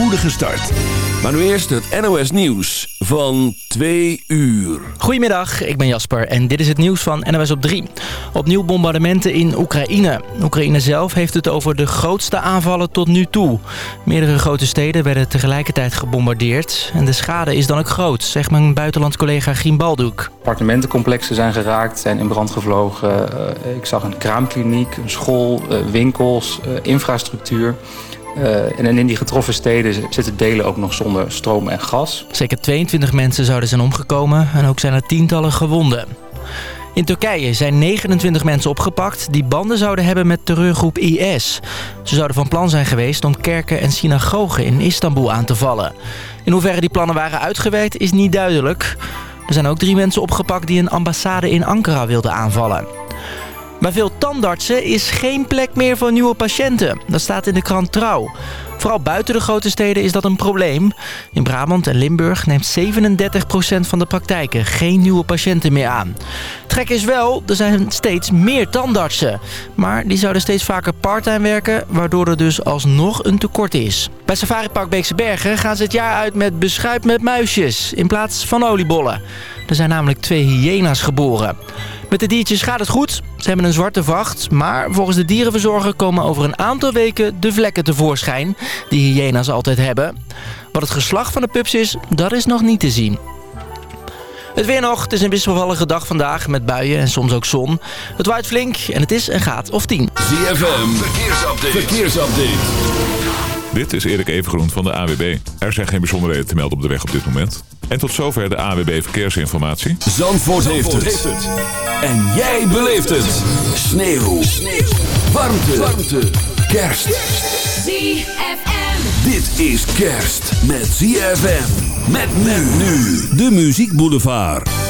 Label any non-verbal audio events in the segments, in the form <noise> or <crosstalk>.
spoedige start. Maar nu eerst het NOS Nieuws van 2 uur. Goedemiddag, ik ben Jasper en dit is het nieuws van NOS op 3. Opnieuw bombardementen in Oekraïne. Oekraïne zelf heeft het over de grootste aanvallen tot nu toe. Meerdere grote steden werden tegelijkertijd gebombardeerd. En de schade is dan ook groot, zegt mijn buitenlandcollega Gien Balduk. Appartementencomplexen zijn geraakt, zijn in brand gevlogen. Eh, ik zag een kraamkliniek, een school, eh, winkels, eh, infrastructuur. Uh, en in die getroffen steden zitten delen ook nog zonder stroom en gas. Zeker 22 mensen zouden zijn omgekomen en ook zijn er tientallen gewonden. In Turkije zijn 29 mensen opgepakt die banden zouden hebben met terreurgroep IS. Ze zouden van plan zijn geweest om kerken en synagogen in Istanbul aan te vallen. In hoeverre die plannen waren uitgewerkt is niet duidelijk. Er zijn ook drie mensen opgepakt die een ambassade in Ankara wilden aanvallen. Bij veel tandartsen is geen plek meer voor nieuwe patiënten. Dat staat in de krant Trouw. Vooral buiten de grote steden is dat een probleem. In Brabant en Limburg neemt 37% van de praktijken geen nieuwe patiënten meer aan. Trek is wel, er zijn steeds meer tandartsen. Maar die zouden steeds vaker parttime werken, waardoor er dus alsnog een tekort is. Bij Safari Park Beekse Bergen gaan ze het jaar uit met beschuit met muisjes in plaats van oliebollen. Er zijn namelijk twee hyena's geboren. Met de diertjes gaat het goed. Ze hebben een zwarte vacht. Maar volgens de dierenverzorger komen over een aantal weken de vlekken tevoorschijn. Die hyena's altijd hebben. Wat het geslacht van de pups is, dat is nog niet te zien. Het weer nog. Het is een wisselvallige dag vandaag met buien en soms ook zon. Het waait flink en het is een graad of 10. ZFM, verkeersupdate. verkeersupdate. Dit is Erik Evengroen van de AWB. Er zijn geen bijzonderheden te melden op de weg op dit moment. En tot zover de AWB Verkeersinformatie. Zandvoort, heeft, het. En jij beleeft het. Sneeuw. Sneeuw. Warmte. Warmte. Kerst. ZFM. Dit is kerst met ZFM. Met men nu. De Muziek Boulevard.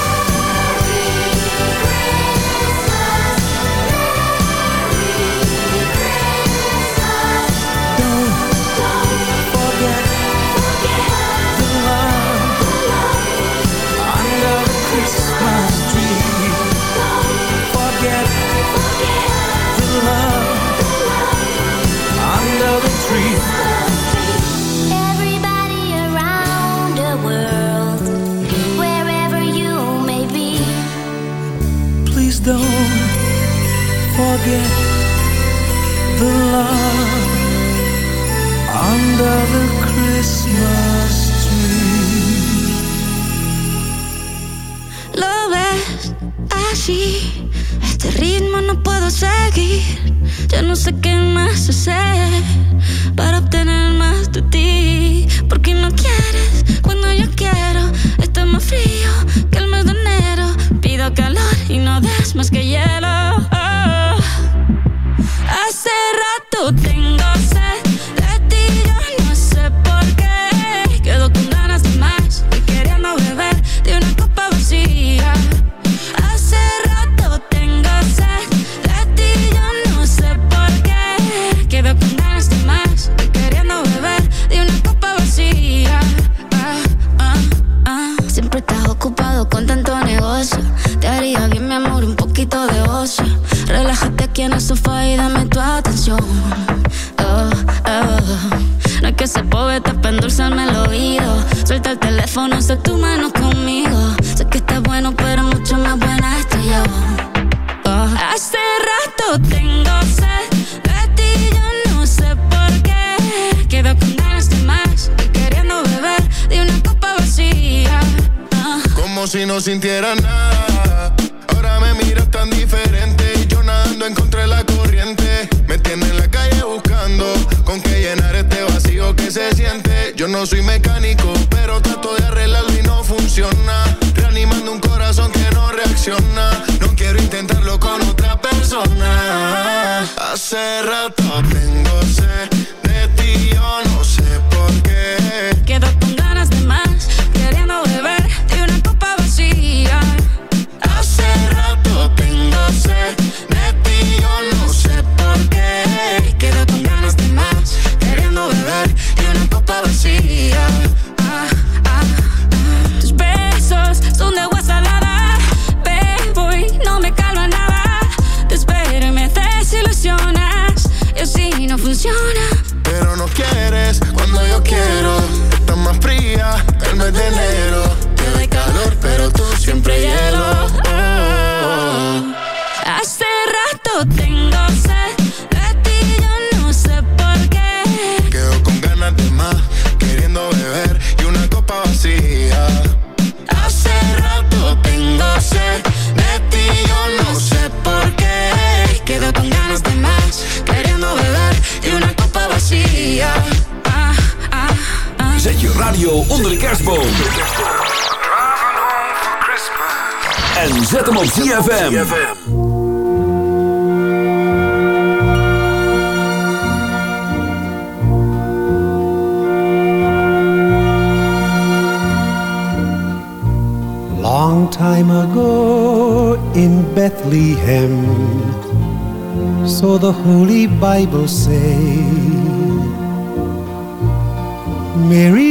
forget the love under the Christmas tree. Lo ves así, este ritmo no puedo seguir. Ya no sé qué más hacer para obtener más de ti. Porque no quieres cuando yo quiero. Está más frío que el. Y no des más que hielo. Hace rato tengo sed teléfono, usa tu mano conmigo. Sé que estás bueno, pero mucho más buena estoy yo. Oh. Hace rato tengo sed de ti, yo no sé por qué. Quedo con ganas de más y queriendo beber de una copa vacía. Ah. Como si no sintiera nada. Que se siente. Yo no soy mecánico, pero trato de arreglarlo y no funciona. Reanimando un corazón que no reacciona. No quiero intentarlo con otra persona. Hace rato tengo sed de ti, yo no sé por qué. Quedo con ganas de más, queriendo beber de una copa vacía. Hace rato tengo sed Je y kerstboom. En zet hem op ZFM. Long time ago in Bethlehem, so the Holy Bible say. Mary's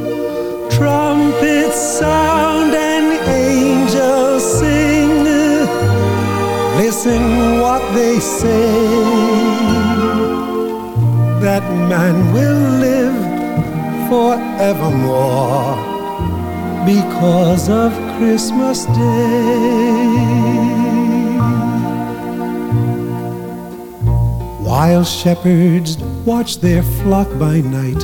Sound and angels sing. Listen what they say. That man will live forevermore because of Christmas Day. While shepherds watch their flock by night,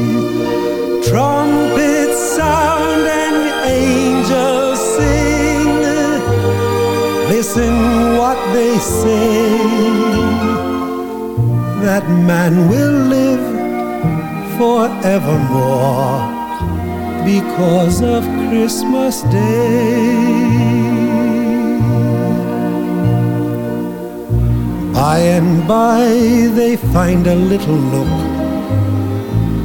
Find a little nook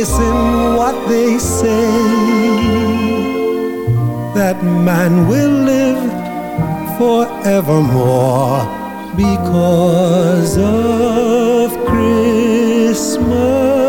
Listen what they say. That man will live forevermore because of Christmas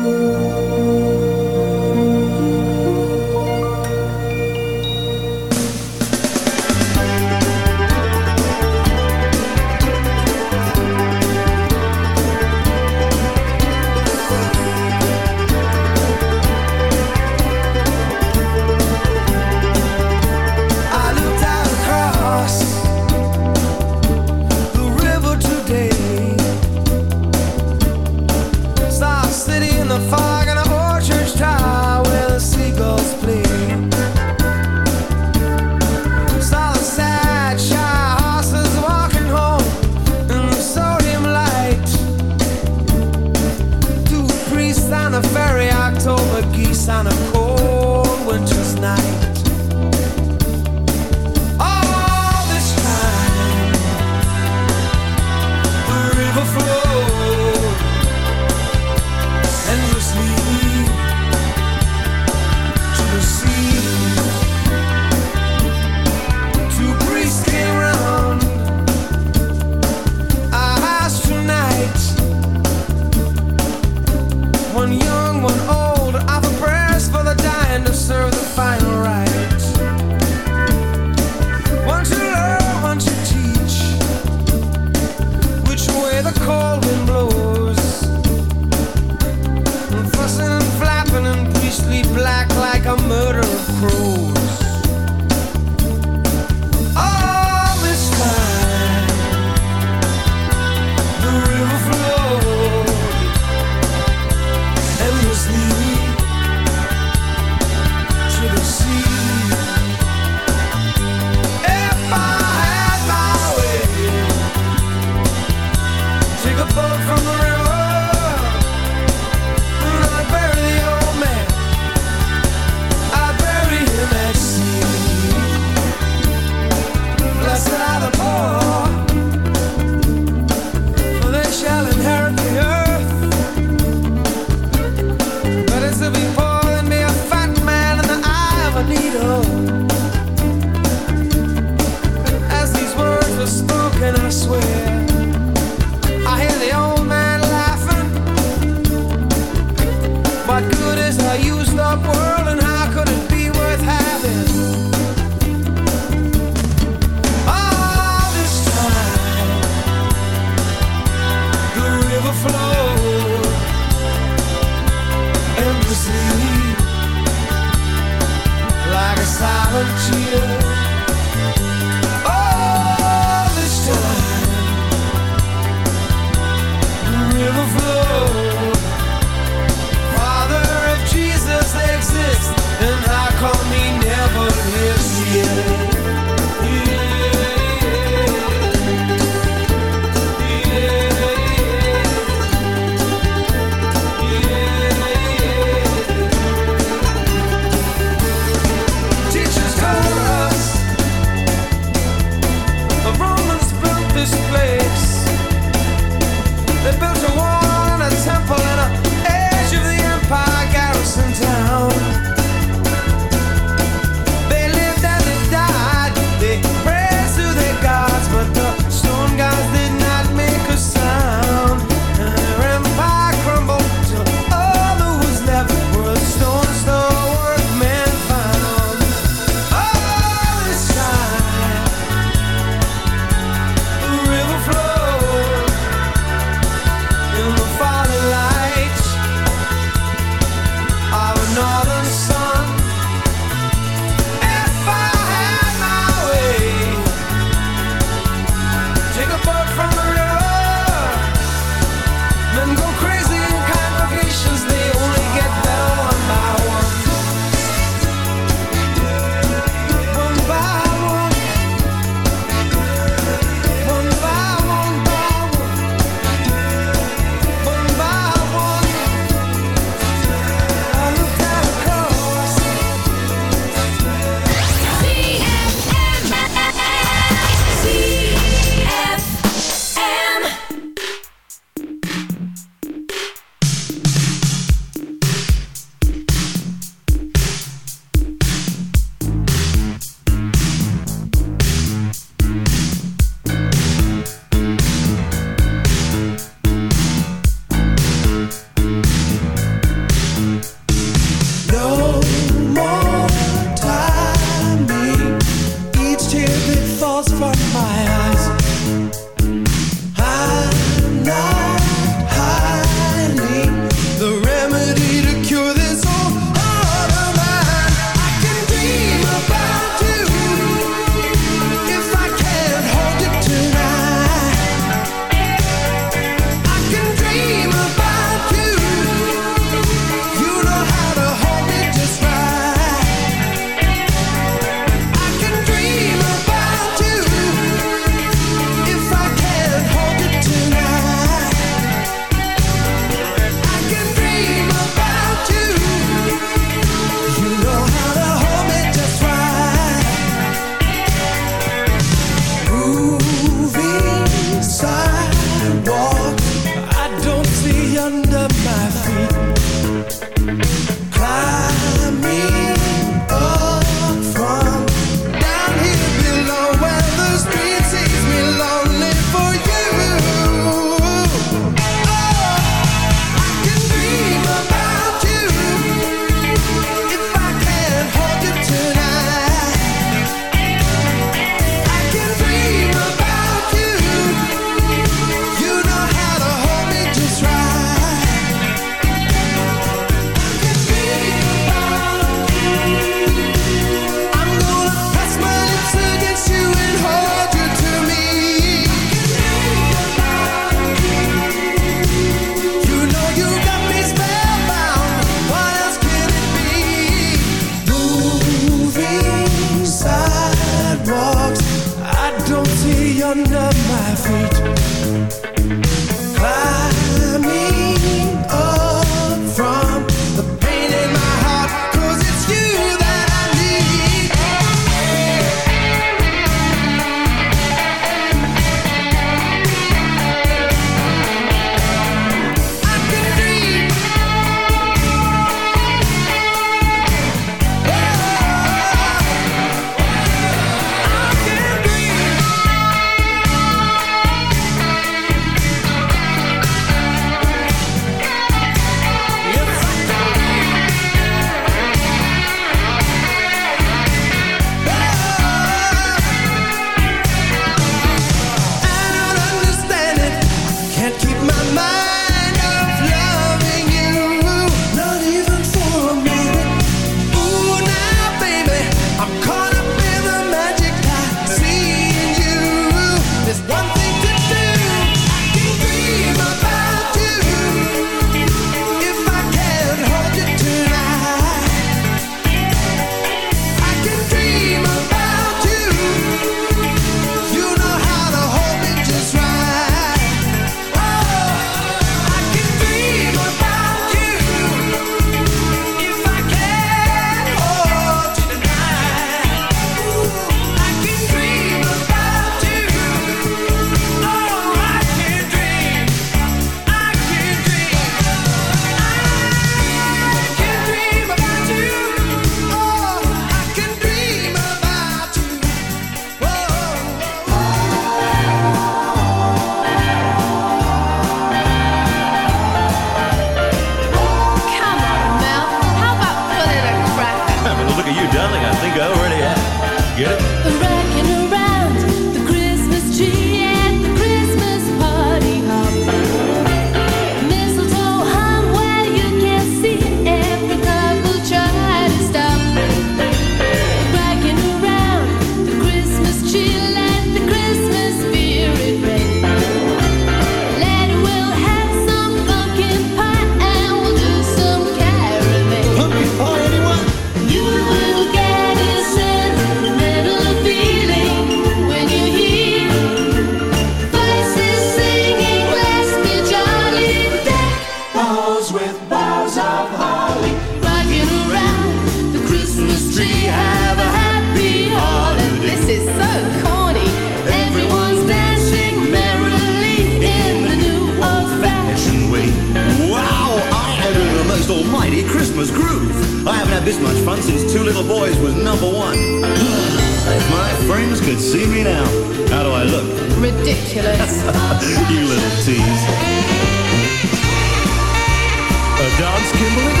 dance, Kimberly?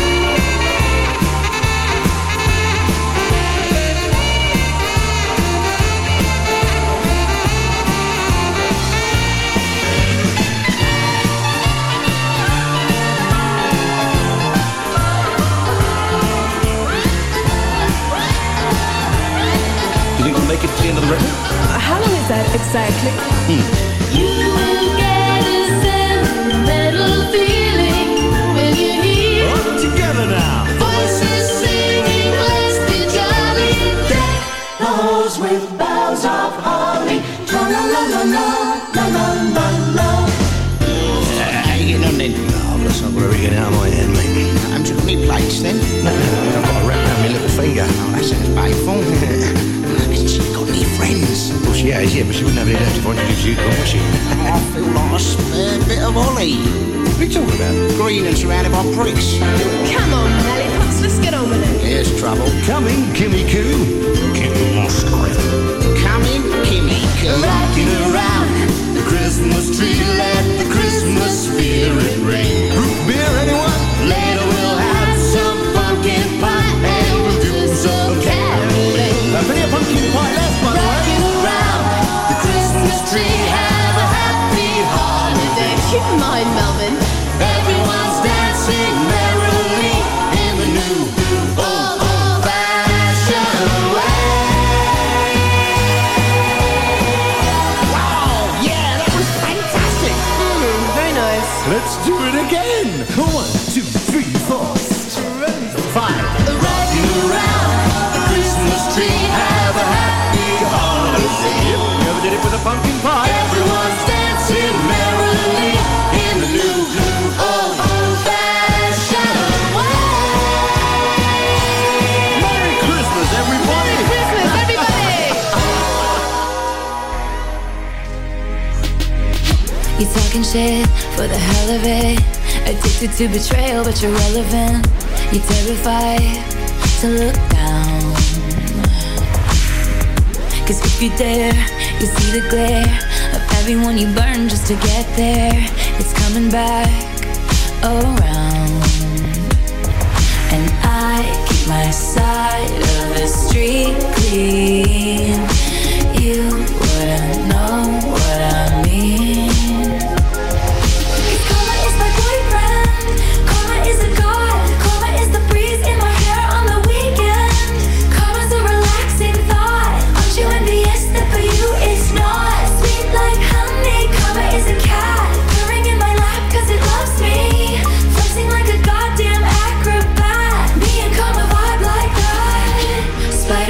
make it to the end of the record? How long is that exactly? Hmm. Then? No, no, I've got a wrap around my little finger. Oh, that sounds painful. <laughs> Has she got any friends? Well, she has, yeah, but she wouldn't have any left if I introduced you to her, would she? I feel like a spare bit of Ollie. What are you talking about? Green and surrounded by pricks. Come on, lollipops, let's get on with it. Here's trouble. Coming, Kimmy Coo. Kimmy Moscow. Coming, Kimmy Coo. Rocking around the Christmas tree, let the Christmas spirit ring. Root beer, anyone? Later Yep, it with a pumpkin pie? Everyone's dancing merrily in the new old old fashioned way. Merry Christmas, everybody. Merry Christmas, everybody! You're talking shit for the hell of it. Addicted to betrayal, but you're relevant. You're terrified to look down. Cause if you dare, you see the glare of everyone you burn just to get there. It's coming back around. And I keep my side of the street clean. You wouldn't know what I mean.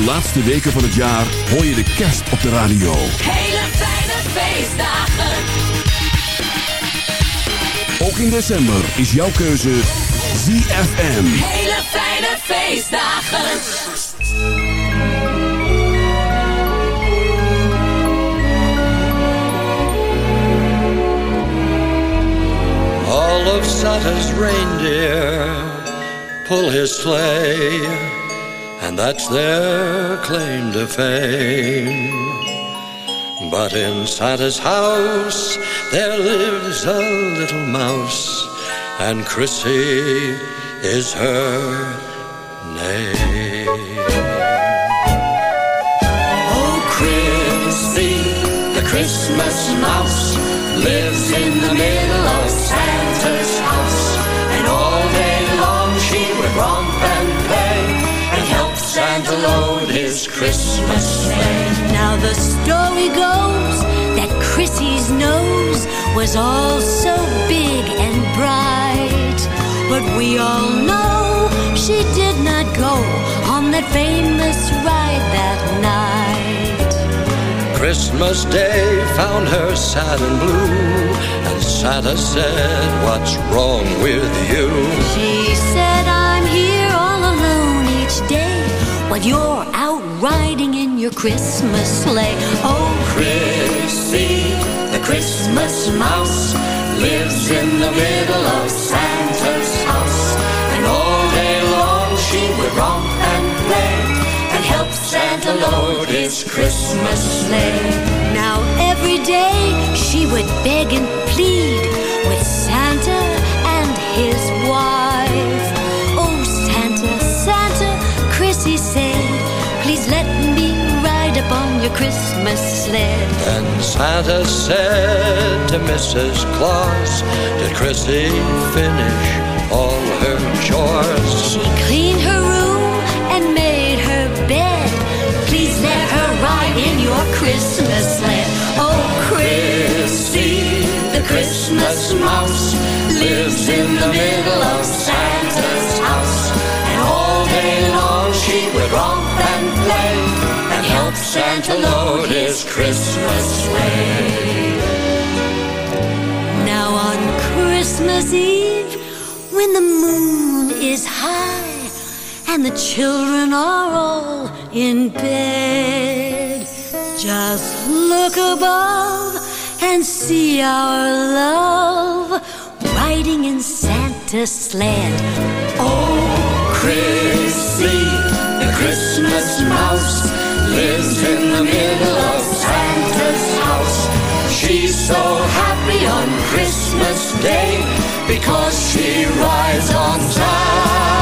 De laatste weken van het jaar hoor je de kerst op de radio. Hele fijne feestdagen. Ook in december is jouw keuze ZFM. Hele fijne feestdagen. All of Santa's reindeer pull his sleigh. And that's their claim to fame. But in Santa's house there lives a little mouse, and Chrissy is her name. Oh, Chrissy, the Christmas mouse, lives in the middle of Santa's His Christmas sleigh. Now the story goes that Chrissy's nose was all so big and bright. But we all know she did not go on that famous ride that night. Christmas Day found her sad and blue, and Santa said, What's wrong with you? She said, while you're out riding in your Christmas sleigh. Oh, Chrissy, the Christmas mouse, lives in the middle of Santa's house. And all day long she would romp and play and help Santa load his Christmas sleigh. Now every day she would beg and plead with Santa Chrissy said, please let me ride upon your Christmas sled. And Santa said to Mrs. Claus, Did Chrissy finish all her chores? She cleaned her room and made her bed. Please let her ride in your Christmas sled. Oh, Chrissy, the Christmas mouse, lives in the middle of Santa's Santa load his Christmas sleigh. Now on Christmas Eve, when the moon is high and the children are all in bed, just look above and see our love riding in Santa's sled. Oh, Chrissy, the Christmas mouse, lives in the middle of Santa's house. She's so happy on Christmas Day because she rides on Santa's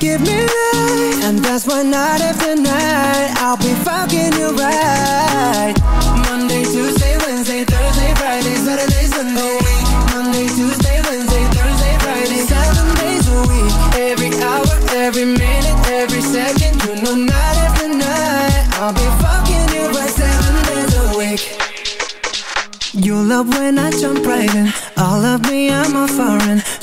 give me life, and that's why night after night I'll be fucking you right. Monday, Tuesday, Wednesday, Thursday, Friday, Saturday, Sunday. Monday, Tuesday, Wednesday, Thursday, Friday, seven days a week. Every hour, every minute, every second, you know night after night I'll be fucking you right seven days a week. You love when I jump right in All of me, I'm a foreign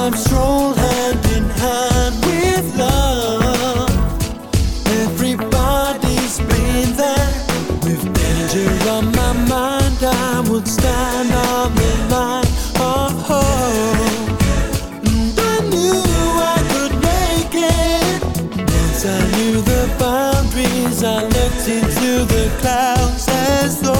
Sometimes stroll hand in hand with love. Everybody's been there. With danger on my mind, I would stand on the line of hope. And I knew I could make it. Once I knew the boundaries, I looked into the clouds as though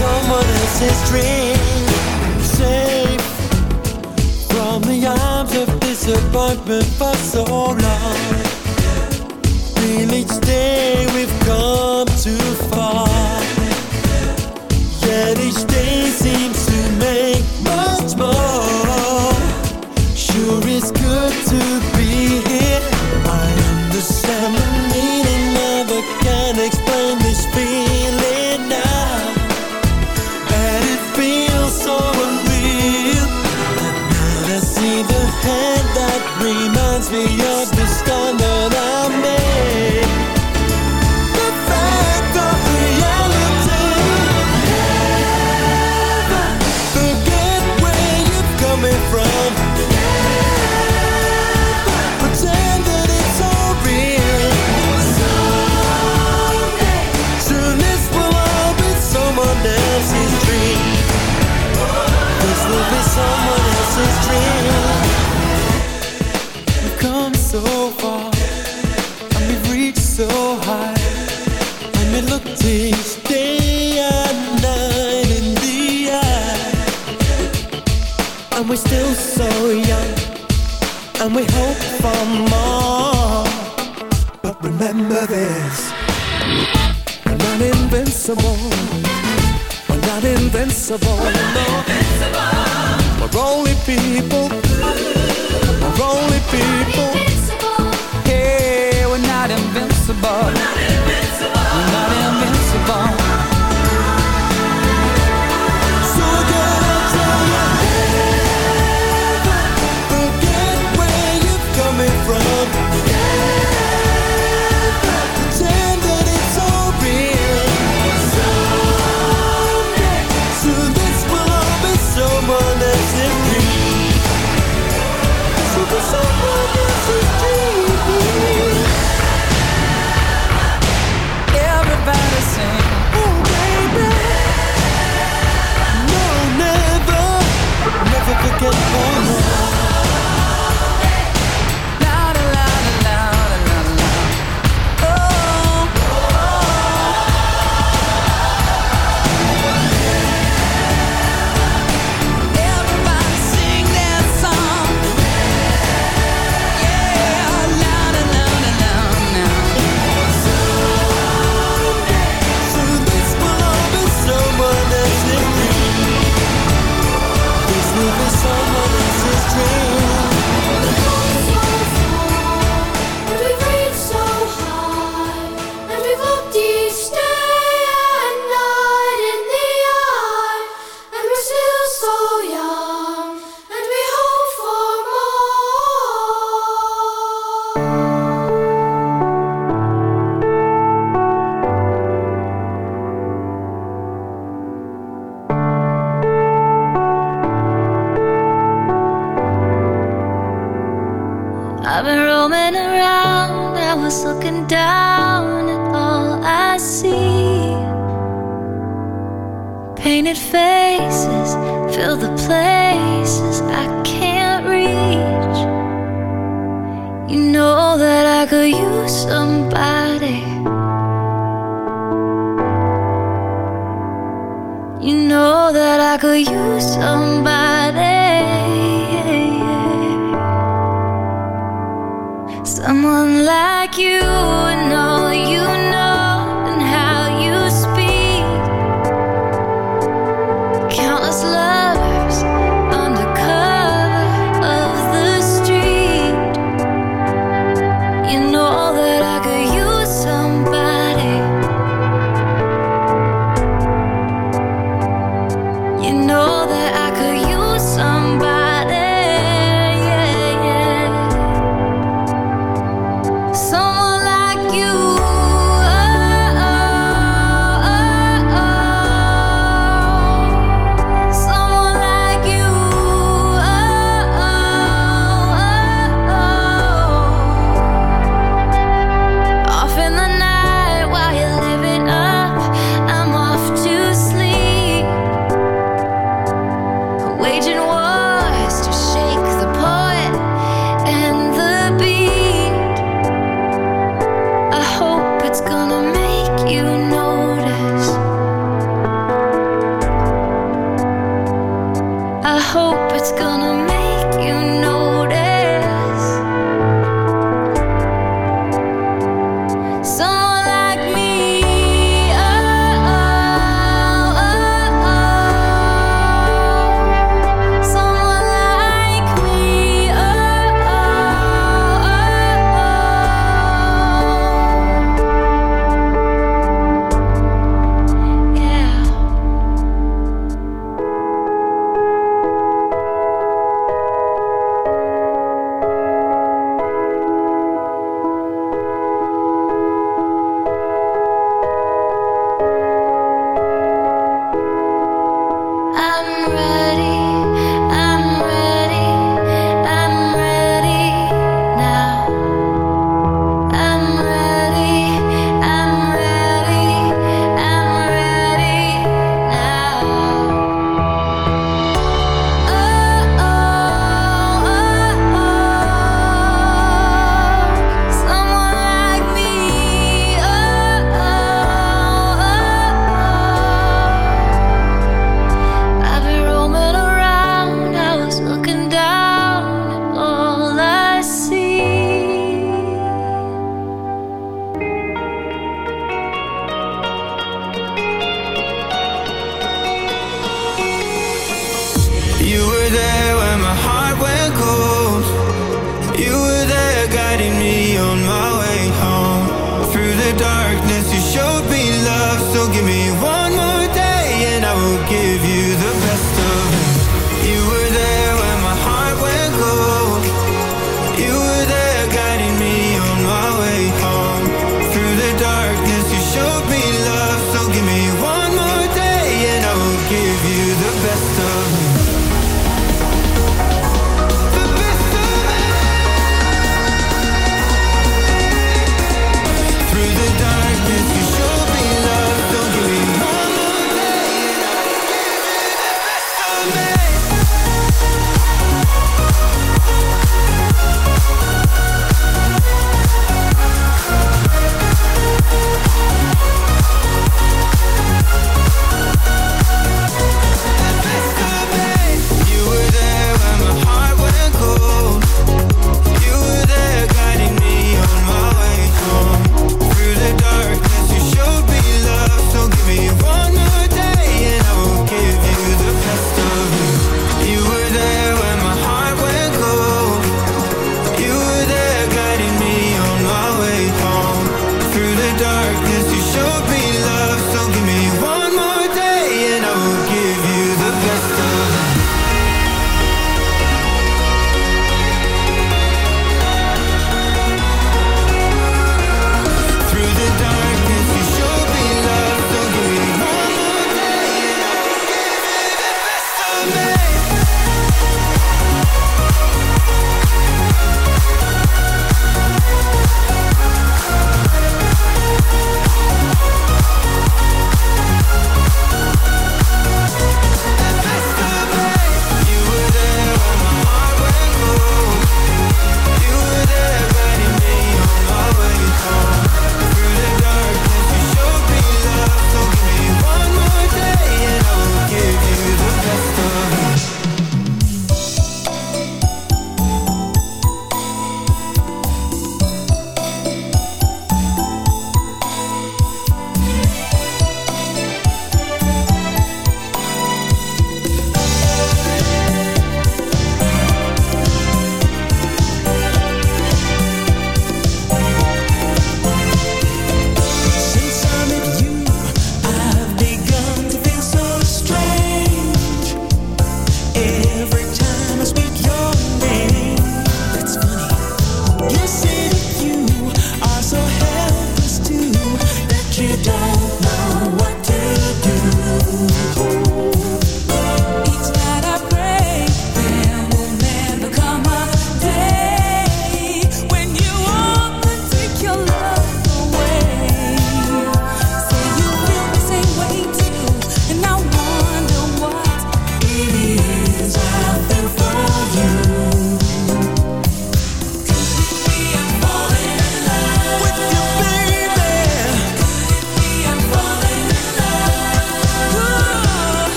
someone else's dream. Safe from the arms of disappointment for so long. Feel each day we've come too far. there.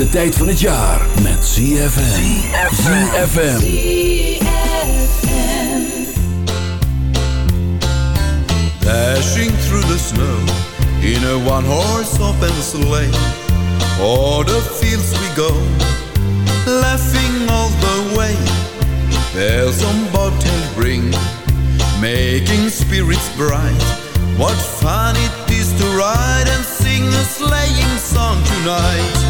Gezelligste tijd van het jaar met ZFM. ZFM. Dashing through the snow in a one-horse open sleigh. O'er the fields we go, laughing all the way. Bells on bobtail ring, making spirits bright. What fun it is to ride and sing a sleighing song tonight.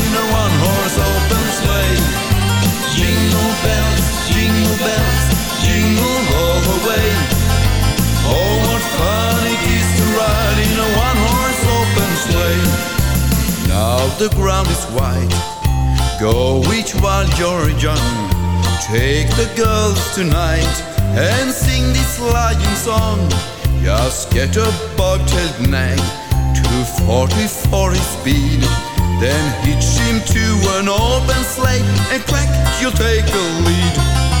bells, jingle all the way. Oh, what fun it is to ride in a one-horse open sleigh. Now the ground is white, go each while you're young. Take the girls tonight and sing this lying song. Just get a bobtailed nag, 240 for his speed. Then hitch him to an open sleigh and crack, you'll take the lead.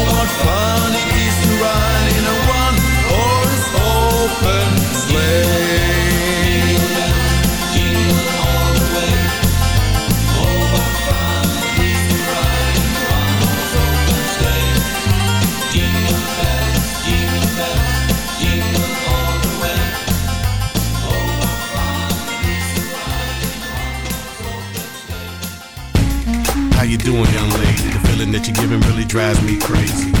feeling that you're giving really drives me crazy.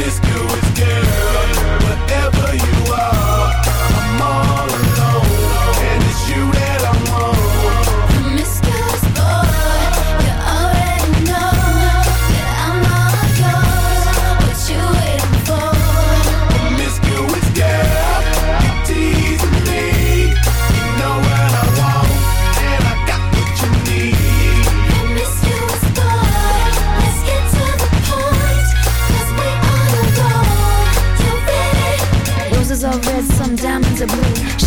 Promiscuous girl, whatever you are,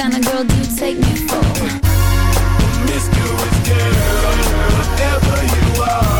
kind of girl do you take me for? Promiscuous girl, whatever you are,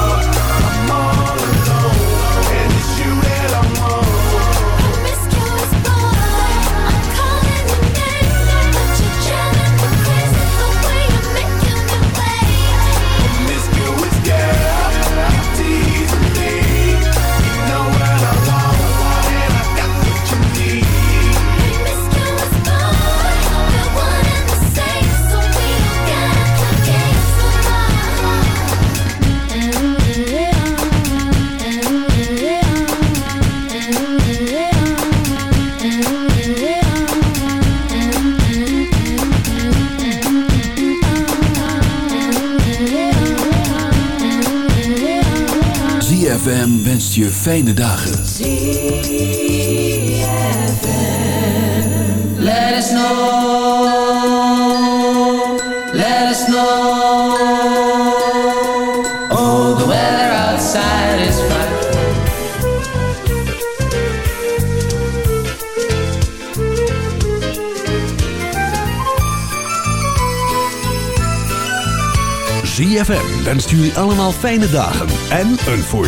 wenst je fijne dagen. Let us know. Let us know. Oh, the weather outside is fine. ZFM wenst jullie allemaal fijne dagen en een voor